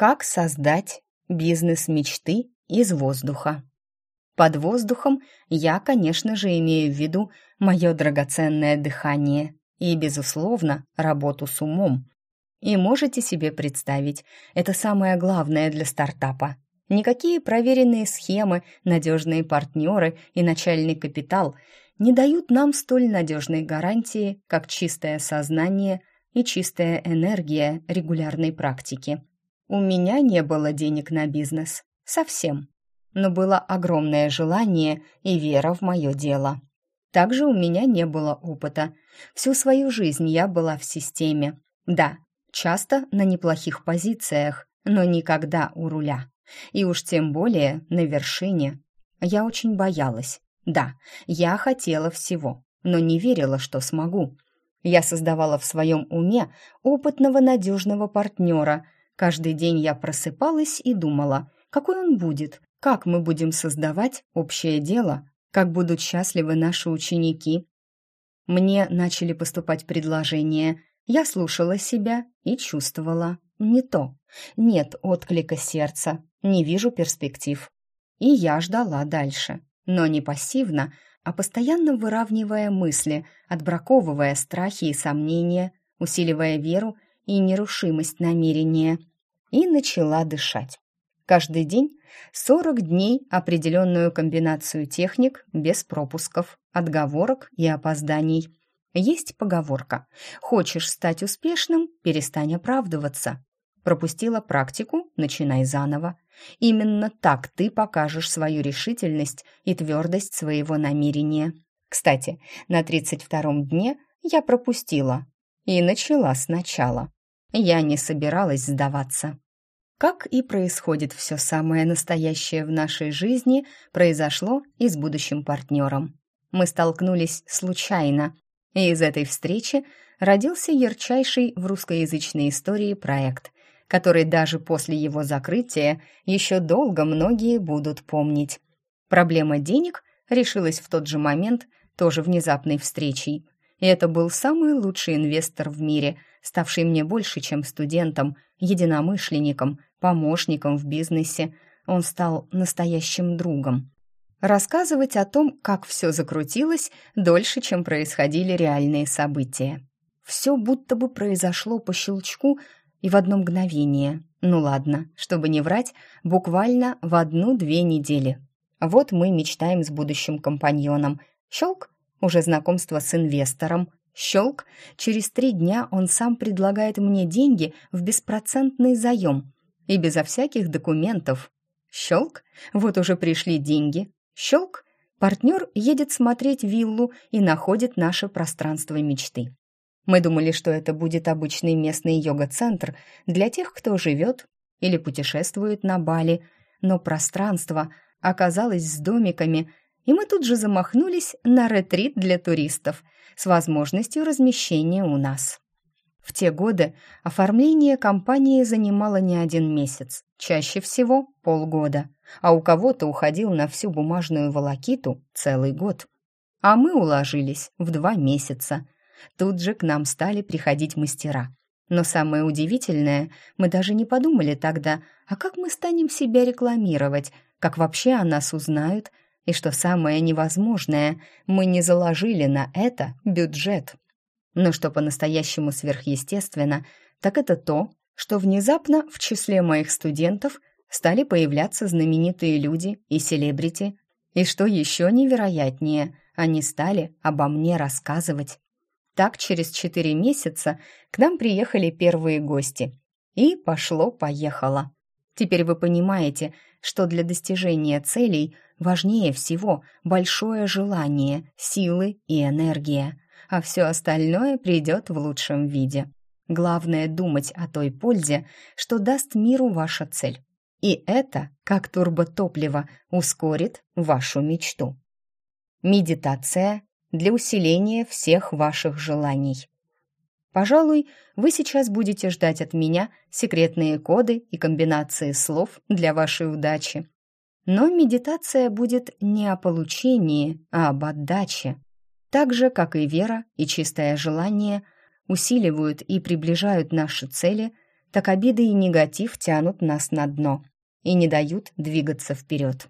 Как создать бизнес мечты из воздуха? Под воздухом я, конечно же, имею в виду мое драгоценное дыхание и, безусловно, работу с умом. И можете себе представить, это самое главное для стартапа. Никакие проверенные схемы, надежные партнеры и начальный капитал не дают нам столь надежной гарантии, как чистое сознание и чистая энергия регулярной практики. У меня не было денег на бизнес. Совсем. Но было огромное желание и вера в мое дело. Также у меня не было опыта. Всю свою жизнь я была в системе. Да, часто на неплохих позициях, но никогда у руля. И уж тем более на вершине. Я очень боялась. Да, я хотела всего, но не верила, что смогу. Я создавала в своем уме опытного надежного партнера – Каждый день я просыпалась и думала, какой он будет, как мы будем создавать общее дело, как будут счастливы наши ученики. Мне начали поступать предложения. Я слушала себя и чувствовала не то. Нет отклика сердца, не вижу перспектив. И я ждала дальше, но не пассивно, а постоянно выравнивая мысли, отбраковывая страхи и сомнения, усиливая веру и нерушимость намерения – и начала дышать. Каждый день 40 дней определенную комбинацию техник без пропусков, отговорок и опозданий. Есть поговорка «Хочешь стать успешным? Перестань оправдываться». Пропустила практику, начинай заново. Именно так ты покажешь свою решительность и твердость своего намерения. Кстати, на 32-м дне я пропустила и начала сначала. Я не собиралась сдаваться. Как и происходит все самое настоящее в нашей жизни, произошло и с будущим партнером. Мы столкнулись случайно, и из этой встречи родился ярчайший в русскоязычной истории проект, который даже после его закрытия еще долго многие будут помнить. Проблема денег решилась в тот же момент, тоже внезапной встречей. И это был самый лучший инвестор в мире – ставший мне больше, чем студентом, единомышленником, помощником в бизнесе. Он стал настоящим другом. Рассказывать о том, как все закрутилось, дольше, чем происходили реальные события. Все будто бы произошло по щелчку и в одно мгновение. Ну ладно, чтобы не врать, буквально в одну-две недели. Вот мы мечтаем с будущим компаньоном. Щелк, уже знакомство с инвестором, Щелк, через три дня он сам предлагает мне деньги в беспроцентный заем и безо всяких документов. Щелк, вот уже пришли деньги. Щелк, партнер едет смотреть виллу и находит наше пространство мечты. Мы думали, что это будет обычный местный йога-центр для тех, кто живет или путешествует на Бали, но пространство оказалось с домиками, и мы тут же замахнулись на ретрит для туристов – с возможностью размещения у нас. В те годы оформление компании занимало не один месяц, чаще всего полгода, а у кого-то уходил на всю бумажную волокиту целый год. А мы уложились в два месяца. Тут же к нам стали приходить мастера. Но самое удивительное, мы даже не подумали тогда, а как мы станем себя рекламировать, как вообще о нас узнают, и что самое невозможное, мы не заложили на это бюджет. Но что по-настоящему сверхъестественно, так это то, что внезапно в числе моих студентов стали появляться знаменитые люди и селебрити, и что еще невероятнее, они стали обо мне рассказывать. Так через четыре месяца к нам приехали первые гости. И пошло-поехало. Теперь вы понимаете, что для достижения целей важнее всего большое желание, силы и энергия, а все остальное придет в лучшем виде. Главное думать о той пользе, что даст миру ваша цель. И это, как турботопливо, ускорит вашу мечту. Медитация для усиления всех ваших желаний. Пожалуй, вы сейчас будете ждать от меня секретные коды и комбинации слов для вашей удачи. Но медитация будет не о получении, а об отдаче. Так же, как и вера и чистое желание усиливают и приближают наши цели, так обиды и негатив тянут нас на дно и не дают двигаться вперед.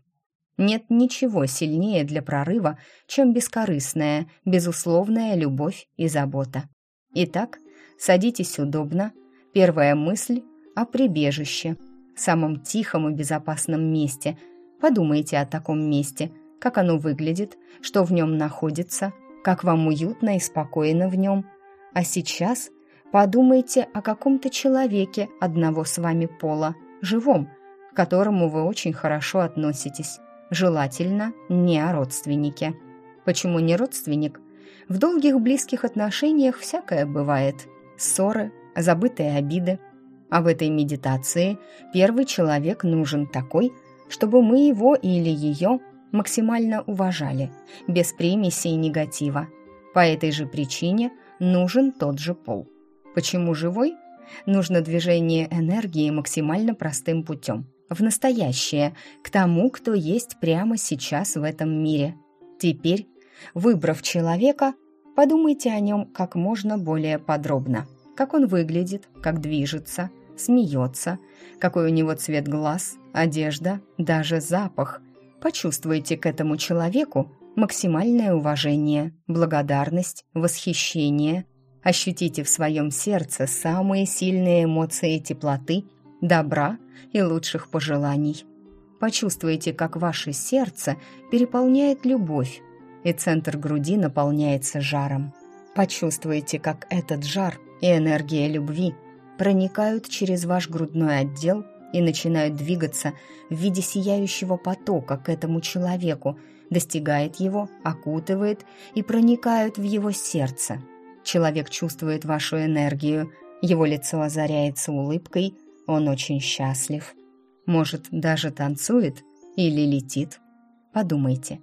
Нет ничего сильнее для прорыва, чем бескорыстная, безусловная любовь и забота. Итак, садитесь удобно. Первая мысль о прибежище, самом тихом и безопасном месте. Подумайте о таком месте, как оно выглядит, что в нем находится, как вам уютно и спокойно в нем. А сейчас подумайте о каком-то человеке одного с вами пола, живом, к которому вы очень хорошо относитесь желательно не о родственнике. Почему не родственник? В долгих близких отношениях всякое бывает. Ссоры, забытые обиды. А в этой медитации первый человек нужен такой, чтобы мы его или ее максимально уважали, без примесей негатива. По этой же причине нужен тот же пол. Почему живой? Нужно движение энергии максимально простым путем – в настоящее, к тому, кто есть прямо сейчас в этом мире. Теперь, выбрав человека, подумайте о нем как можно более подробно. Как он выглядит, как движется, смеется, какой у него цвет глаз, одежда, даже запах. Почувствуйте к этому человеку максимальное уважение, благодарность, восхищение. Ощутите в своем сердце самые сильные эмоции теплоты – добра и лучших пожеланий. Почувствуйте, как ваше сердце переполняет любовь, и центр груди наполняется жаром. Почувствуйте, как этот жар и энергия любви проникают через ваш грудной отдел и начинают двигаться в виде сияющего потока к этому человеку, достигает его, окутывает и проникают в его сердце. Человек чувствует вашу энергию, его лицо озаряется улыбкой – он очень счастлив. Может, даже танцует или летит. Подумайте.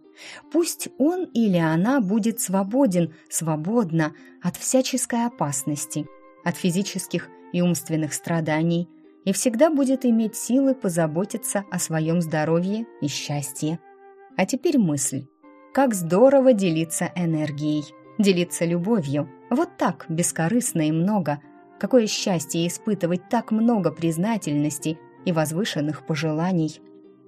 Пусть он или она будет свободен, свободна от всяческой опасности, от физических и умственных страданий и всегда будет иметь силы позаботиться о своем здоровье и счастье. А теперь мысль. Как здорово делиться энергией, делиться любовью. Вот так, бескорыстно и много – Какое счастье испытывать так много признательности и возвышенных пожеланий.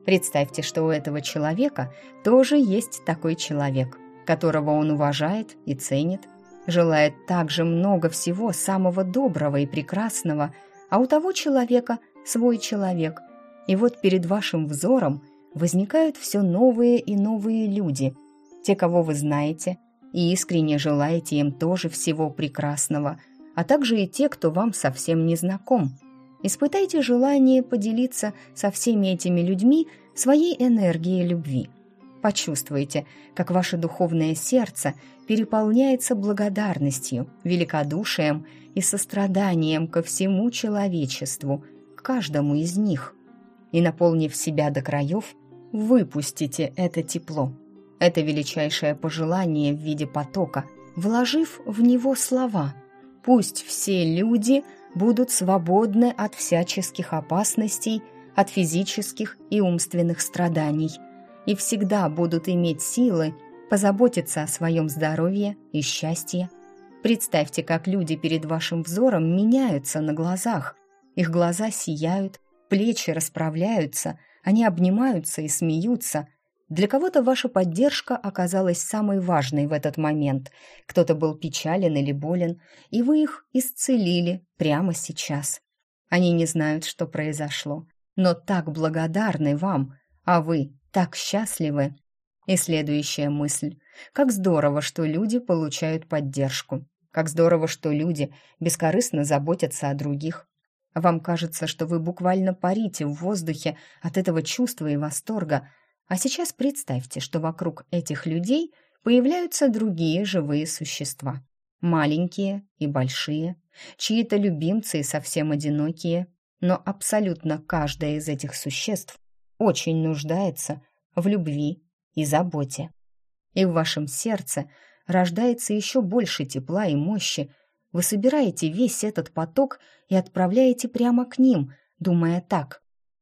Представьте, что у этого человека тоже есть такой человек, которого он уважает и ценит, желает также много всего самого доброго и прекрасного, а у того человека свой человек. И вот перед вашим взором возникают все новые и новые люди, те, кого вы знаете, и искренне желаете им тоже всего прекрасного – а также и те, кто вам совсем не знаком. Испытайте желание поделиться со всеми этими людьми своей энергией любви. Почувствуйте, как ваше духовное сердце переполняется благодарностью, великодушием и состраданием ко всему человечеству, к каждому из них. И, наполнив себя до краев, выпустите это тепло, это величайшее пожелание в виде потока, вложив в него слова – Пусть все люди будут свободны от всяческих опасностей, от физических и умственных страданий и всегда будут иметь силы позаботиться о своем здоровье и счастье. Представьте, как люди перед вашим взором меняются на глазах. Их глаза сияют, плечи расправляются, они обнимаются и смеются – для кого-то ваша поддержка оказалась самой важной в этот момент. Кто-то был печален или болен, и вы их исцелили прямо сейчас. Они не знают, что произошло, но так благодарны вам, а вы так счастливы. И следующая мысль. Как здорово, что люди получают поддержку. Как здорово, что люди бескорыстно заботятся о других. Вам кажется, что вы буквально парите в воздухе от этого чувства и восторга, а сейчас представьте, что вокруг этих людей появляются другие живые существа. Маленькие и большие, чьи-то любимцы и совсем одинокие. Но абсолютно каждое из этих существ очень нуждается в любви и заботе. И в вашем сердце рождается еще больше тепла и мощи. Вы собираете весь этот поток и отправляете прямо к ним, думая так.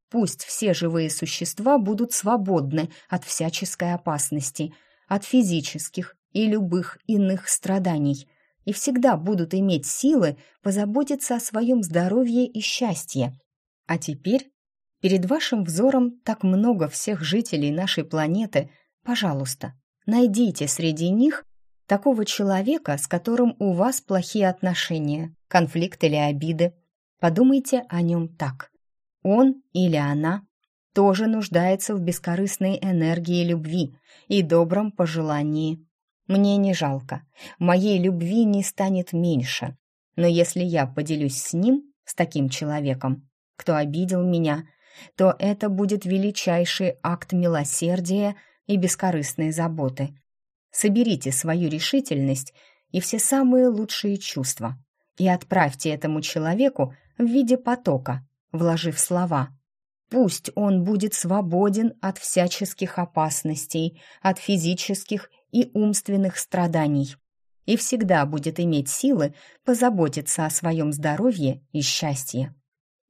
Пусть все живые существа будут свободны от всяческой опасности, от физических и любых иных страданий. и всегда будут иметь силы позаботиться о своем здоровье и счастье. А теперь перед вашим взором так много всех жителей нашей планеты. Пожалуйста, найдите среди них такого человека, с которым у вас плохие отношения, конфликт или обиды. Подумайте о нем так. Он или она тоже нуждается в бескорыстной энергии любви и добром пожелании. Мне не жалко, моей любви не станет меньше. Но если я поделюсь с ним, с таким человеком, кто обидел меня, то это будет величайший акт милосердия и бескорыстной заботы. Соберите свою решительность и все самые лучшие чувства и отправьте этому человеку в виде потока, вложив слова Пусть он будет свободен от всяческих опасностей, от физических и умственных страданий и всегда будет иметь силы позаботиться о своем здоровье и счастье.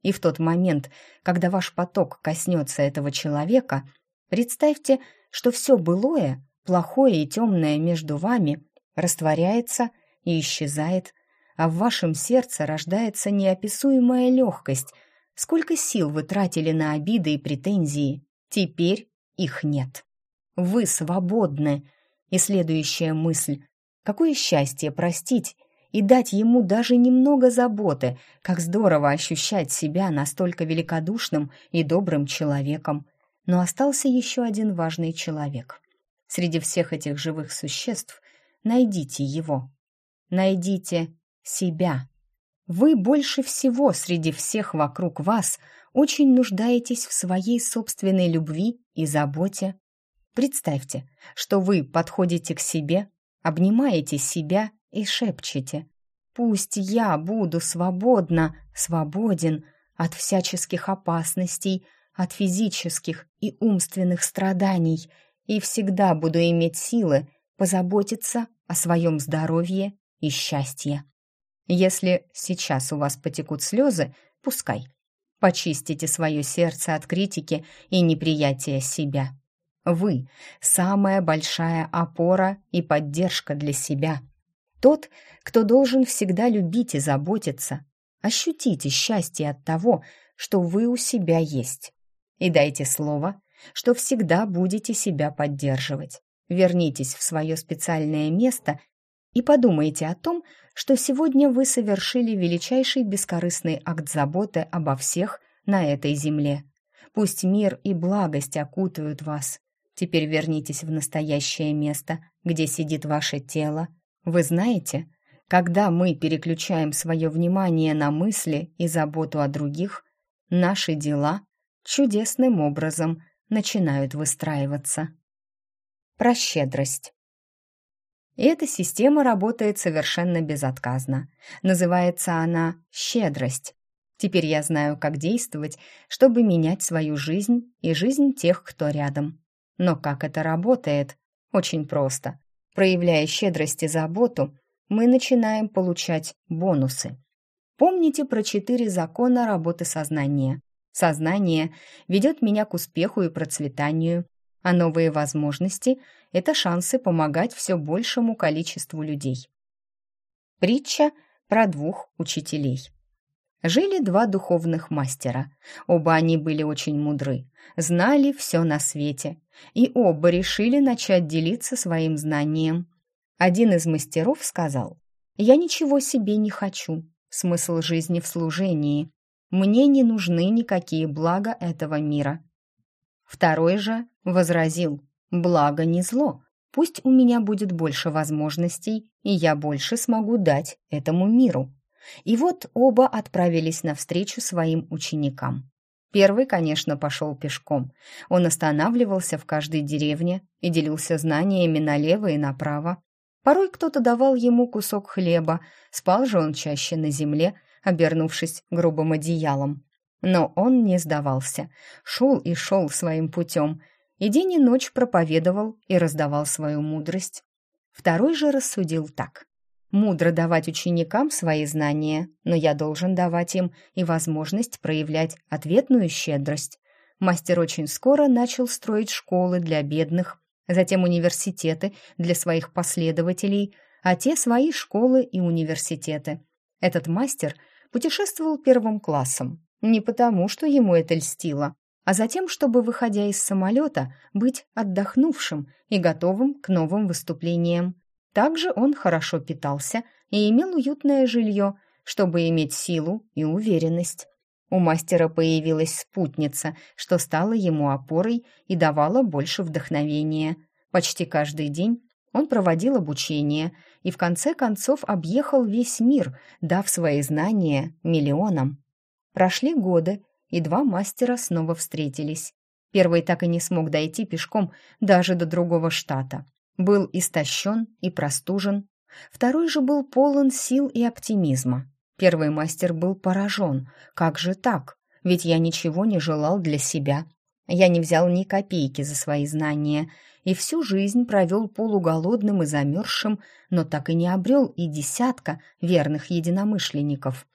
И в тот момент, когда ваш поток коснется этого человека, представьте, что все былое, плохое и темное между вами растворяется и исчезает, а в вашем сердце рождается неописуемая легкость. Сколько сил вы тратили на обиды и претензии, теперь их нет. Вы свободны, и следующая мысль Какое счастье простить и дать ему даже немного заботы, как здорово ощущать себя настолько великодушным и добрым человеком. Но остался еще один важный человек. Среди всех этих живых существ найдите его. Найдите себя. Вы больше всего среди всех вокруг вас очень нуждаетесь в своей собственной любви и заботе. Представьте, что вы подходите к себе, обнимаете себя и шепчете «Пусть я буду свободна, свободен от всяческих опасностей, от физических и умственных страданий и всегда буду иметь силы позаботиться о своем здоровье и счастье. Если сейчас у вас потекут слезы, пускай. Почистите свое сердце от критики и неприятия себя. Вы – самая большая опора и поддержка для себя. Тот, кто должен всегда любить и заботиться. Ощутите счастье от того, что вы у себя есть. И дайте слово, что всегда будете себя поддерживать. Вернитесь в свое специальное место и подумайте о том, что сегодня вы совершили величайший бескорыстный акт заботы обо всех на этой земле. Пусть мир и благость окутают вас, Теперь вернитесь в настоящее место, где сидит ваше тело. Вы знаете, когда мы переключаем свое внимание на мысли и заботу о других, наши дела чудесным образом начинают выстраиваться. Про щедрость. Эта система работает совершенно безотказно. Называется она «щедрость». Теперь я знаю, как действовать, чтобы менять свою жизнь и жизнь тех, кто рядом. Но как это работает? Очень просто. Проявляя щедрость и заботу, мы начинаем получать бонусы. Помните про четыре закона работы сознания. Сознание ведет меня к успеху и процветанию, а новые возможности – это шансы помогать все большему количеству людей. Притча про двух учителей. Жили два духовных мастера. Оба они были очень мудры, знали все на свете, и оба решили начать делиться своим знанием. Один из мастеров сказал, «Я ничего себе не хочу, смысл жизни в служении. Мне не нужны никакие блага этого мира». Второй же возразил, «Благо не зло, пусть у меня будет больше возможностей, и я больше смогу дать этому миру». И вот оба отправились навстречу своим ученикам. Первый, конечно, пошел пешком. Он останавливался в каждой деревне и делился знаниями налево и направо. Порой кто-то давал ему кусок хлеба, спал же он чаще на земле, обернувшись грубым одеялом. Но он не сдавался, шел и шел своим путем, и день и ночь проповедовал и раздавал свою мудрость. Второй же рассудил так. Мудро давать ученикам свои знания, но я должен давать им и возможность проявлять ответную щедрость. Мастер очень скоро начал строить школы для бедных, затем университеты для своих последователей, а те свои школы и университеты. Этот мастер путешествовал первым классом, не потому, что ему это льстило, а затем, чтобы, выходя из самолета, быть отдохнувшим и готовым к новым выступлениям. Также он хорошо питался и имел уютное жилье, чтобы иметь силу и уверенность. У мастера появилась спутница, что стала ему опорой и давала больше вдохновения. Почти каждый день он проводил обучение и в конце концов объехал весь мир, дав свои знания миллионам. Прошли годы, и два мастера снова встретились. Первый так и не смог дойти пешком даже до другого штата. Был истощен и простужен. Второй же был полон сил и оптимизма. Первый мастер был поражен. Как же так? Ведь я ничего не желал для себя. Я не взял ни копейки за свои знания и всю жизнь провел полуголодным и замерзшим, но так и не обрел и десятка верных единомышленников.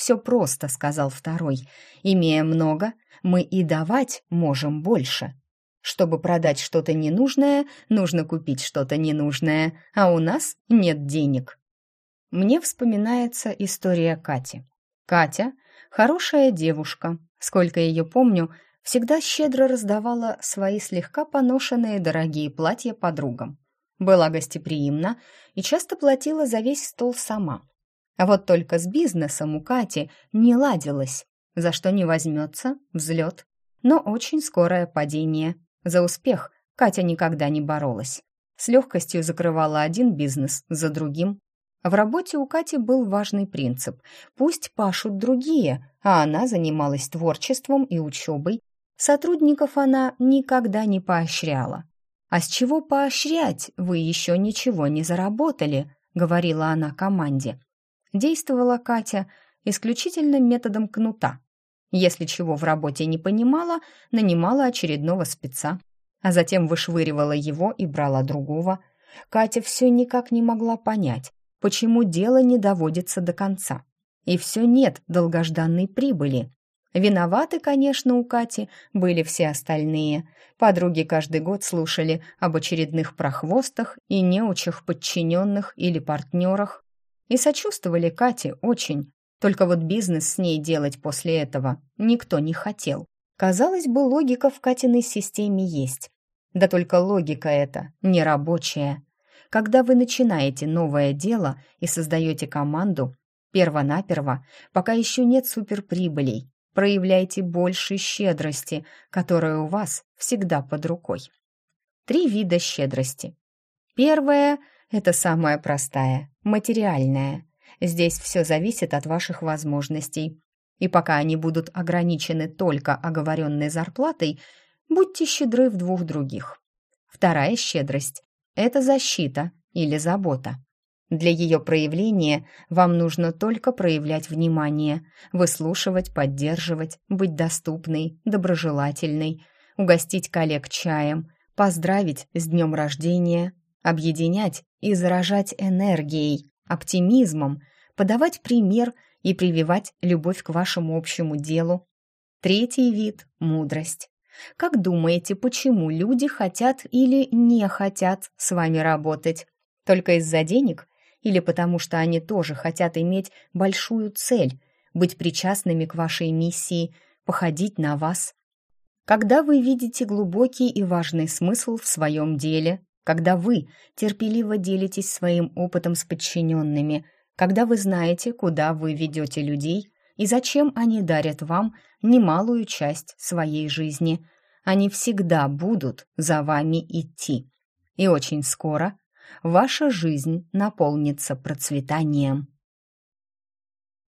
«Все просто», — сказал второй. «Имея много, мы и давать можем больше. Чтобы продать что-то ненужное, нужно купить что-то ненужное, а у нас нет денег». Мне вспоминается история Кати. Катя — хорошая девушка. Сколько ее помню, всегда щедро раздавала свои слегка поношенные дорогие платья подругам. Была гостеприимна и часто платила за весь стол сама. А вот только с бизнесом у Кати не ладилось. За что не возьмется — взлет. Но очень скорое падение. За успех Катя никогда не боролась. С легкостью закрывала один бизнес за другим, в работе у Кати был важный принцип. Пусть пашут другие, а она занималась творчеством и учебой. Сотрудников она никогда не поощряла. «А с чего поощрять? Вы еще ничего не заработали», — говорила она команде. Действовала Катя исключительно методом кнута. Если чего в работе не понимала, нанимала очередного спеца, а затем вышвыривала его и брала другого. Катя все никак не могла понять, почему дело не доводится до конца. И все нет долгожданной прибыли. Виноваты, конечно, у Кати были все остальные. Подруги каждый год слушали об очередных прохвостах и неучих подчиненных или партнерах. И сочувствовали Кате очень. Только вот бизнес с ней делать после этого никто не хотел. Казалось бы, логика в Катиной системе есть. Да только логика эта нерабочая. Когда вы начинаете новое дело и создаете команду, перво-наперво, пока еще нет суперприбылей, проявляйте больше щедрости, которая у вас всегда под рукой. Три вида щедрости. Первое – это самая простая, материальная. Здесь все зависит от ваших возможностей. И пока они будут ограничены только оговоренной зарплатой, будьте щедры в двух других. Вторая щедрость это защита или забота. Для ее проявления вам нужно только проявлять внимание, выслушивать, поддерживать, быть доступной, доброжелательной, угостить коллег чаем, поздравить с днем рождения, объединять и заражать энергией, оптимизмом, подавать пример и прививать любовь к вашему общему делу. Третий вид – мудрость. Как думаете, почему люди хотят или не хотят с вами работать? Только из-за денег? Или потому что они тоже хотят иметь большую цель, быть причастными к вашей миссии, походить на вас? Когда вы видите глубокий и важный смысл в своем деле, когда вы терпеливо делитесь своим опытом с подчиненными, когда вы знаете, куда вы ведете людей и зачем они дарят вам немалую часть своей жизни. Они всегда будут за вами идти. И очень скоро ваша жизнь наполнится процветанием.